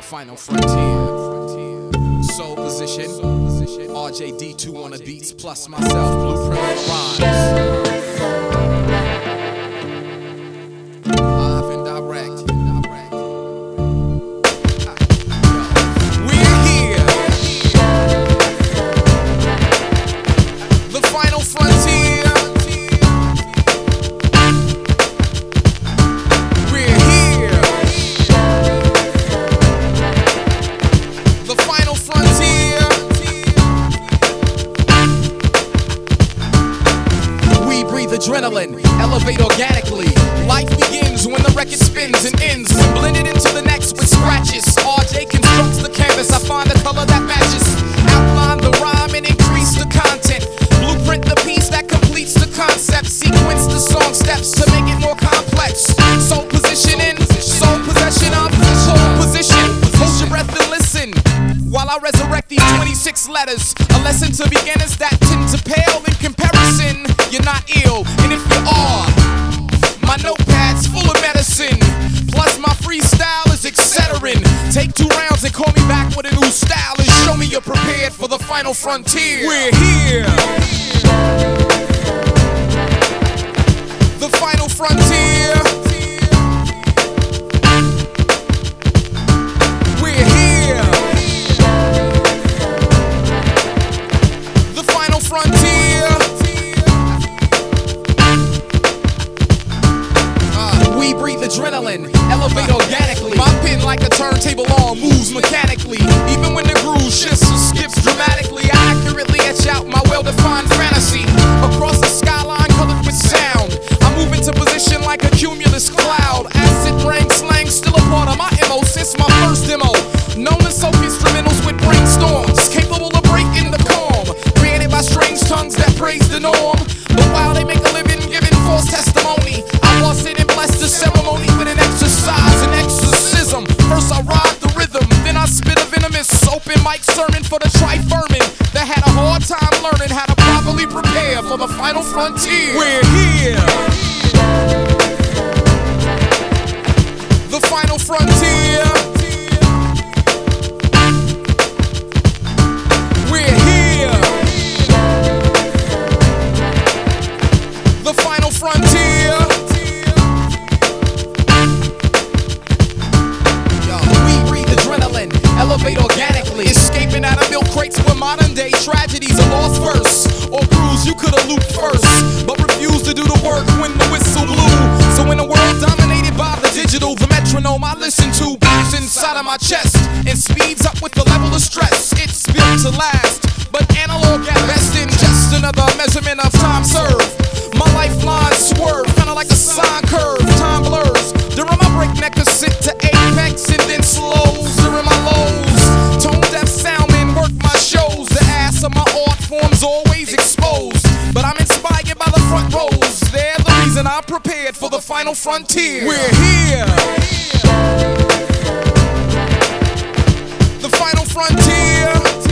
the final frontier. Soul position, RJD2 on the beats, plus myself, Blueprint rhymes. And direct. We're here. The final frontier. Adrenaline, elevate organically. Life begins when the record spins and ends. Blended into the next with scratches. RJ constructs the canvas. I find the color that matches. Outline the rhyme and increase the content. Blueprint the piece that completes the concept. Sequence the song steps to make it more complex. Soul positioning, soul possession of soul position. Hold your breath and listen. While I resurrect these 26 letters, a lesson to beginners that tend to pale in comparison. You're not ill, and if you are, my notepad's full of medicine. Plus, my freestyle is Excedrin Take two rounds and call me back with a new style and show me you're prepared for the final frontier. We're here. The final frontier. We're here. The final frontier. Breathe elevate organically. My pen, like a turntable arm, moves mechanically. Open mic sermon for the tri-vermin that had a hard time learning how to properly prepare for the final frontier. We're here. My chest and speeds up with the level of stress. It's built to last, but analog at best in just another measurement of time served. My lifeline swerve, kinda like a sine curve. Time blurs during my breakneck ascent to apex and then slows during my lows. Tone deaf soundman work my shows. The ass of my art form's always exposed, but I'm inspired by the front rows. They're the reason I'm prepared for the final frontier. We're here. The final frontier.